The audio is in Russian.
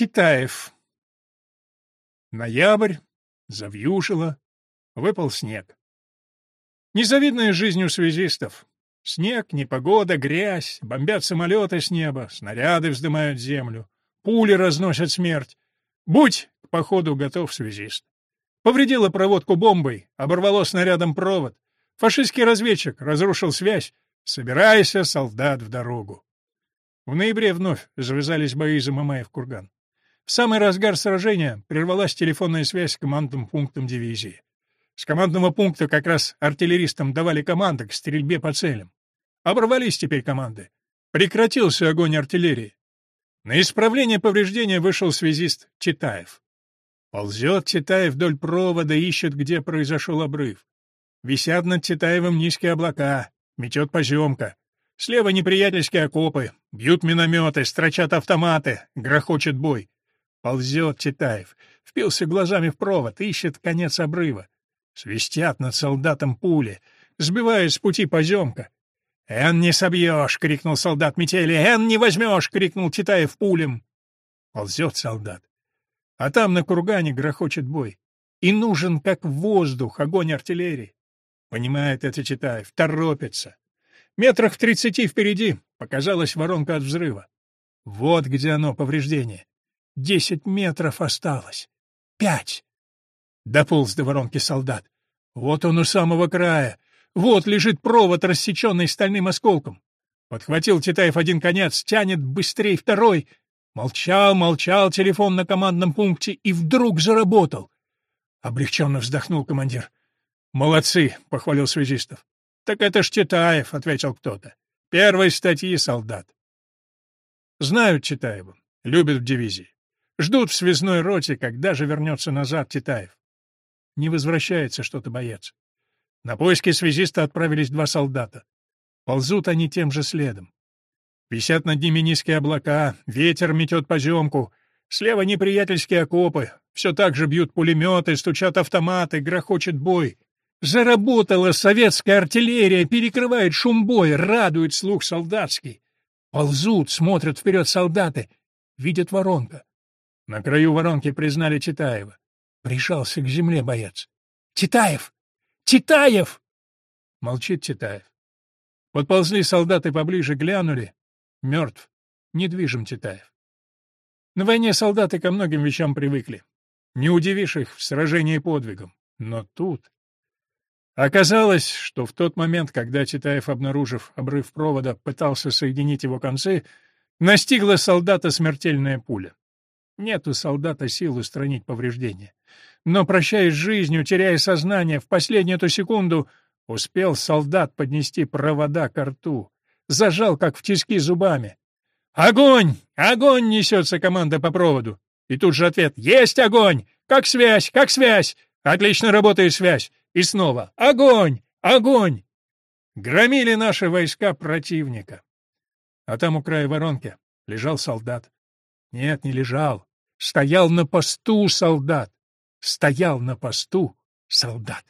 Титаев. Ноябрь, завьюжило, выпал снег. Незавидная жизнь у связистов. Снег, непогода, грязь, бомбят самолеты с неба, снаряды вздымают землю, пули разносят смерть. Будь к походу готов, связист. Повредила проводку бомбой, оборвало снарядом провод. Фашистский разведчик разрушил связь. Собирайся, солдат, в дорогу. В ноябре вновь завязались бои за Мамаев-Курган. Самый разгар сражения прервалась телефонная связь с командным пунктом дивизии. С командного пункта как раз артиллеристам давали команды к стрельбе по целям. Оборвались теперь команды. Прекратился огонь артиллерии. На исправление повреждения вышел связист Читаев. Ползет Читаев вдоль провода, ищет, где произошел обрыв. Висят над Читаевым низкие облака, метет поземка. Слева неприятельские окопы, бьют минометы, строчат автоматы, грохочет бой. Ползет Читаев, впился глазами в провод, ищет конец обрыва. Свистят над солдатом пули, сбивает с пути поземка. «Эн не собьешь!» — крикнул солдат метели. «Эн не возьмешь!» — крикнул Читаев пулем. Ползет солдат. А там на кургане грохочет бой. И нужен, как воздух, огонь артиллерии. Понимает это Читаев, торопится. Метрах в тридцати впереди показалась воронка от взрыва. Вот где оно, повреждение. Десять метров осталось. Пять. Дополз до воронки солдат. Вот он у самого края. Вот лежит провод, рассеченный стальным осколком. Подхватил Титаев один конец, тянет быстрее второй. Молчал, молчал телефон на командном пункте и вдруг заработал. Облегченно вздохнул командир. «Молодцы!» — похвалил связистов. «Так это ж Читаев», — ответил кто-то. «Первой статьи солдат». Знают Читаева, любят в дивизии. Ждут в связной роте, когда же вернется назад Титаев. Не возвращается что-то боец. На поиски связиста отправились два солдата. Ползут они тем же следом. Висят над ними низкие облака, ветер метет поземку. Слева неприятельские окопы. Все так же бьют пулеметы, стучат автоматы, грохочет бой. Заработала советская артиллерия, перекрывает шум боя, радует слух солдатский. Ползут, смотрят вперед солдаты, видят воронка. На краю воронки признали Читаева. Прижался к земле боец. «Титаев! Титаев!» Молчит Титаев. Подползли солдаты поближе, глянули. Мертв. Недвижим Титаев. На войне солдаты ко многим вещам привыкли. Не удивишь их в сражении подвигом. Но тут... Оказалось, что в тот момент, когда Титаев, обнаружив обрыв провода, пытался соединить его концы, настигла солдата смертельная пуля. Нет у солдата сил устранить повреждения. Но, прощаясь с жизнью, теряя сознание, в последнюю эту секунду успел солдат поднести провода к рту. Зажал, как в тиски, зубами. «Огонь! Огонь!» — несется команда по проводу. И тут же ответ «Есть огонь! Как связь! Как связь! Отлично работает связь!» И снова «Огонь! Огонь!» Громили наши войска противника. А там у края воронки лежал солдат. Нет, не лежал. Стоял на посту солдат. Стоял на посту солдат.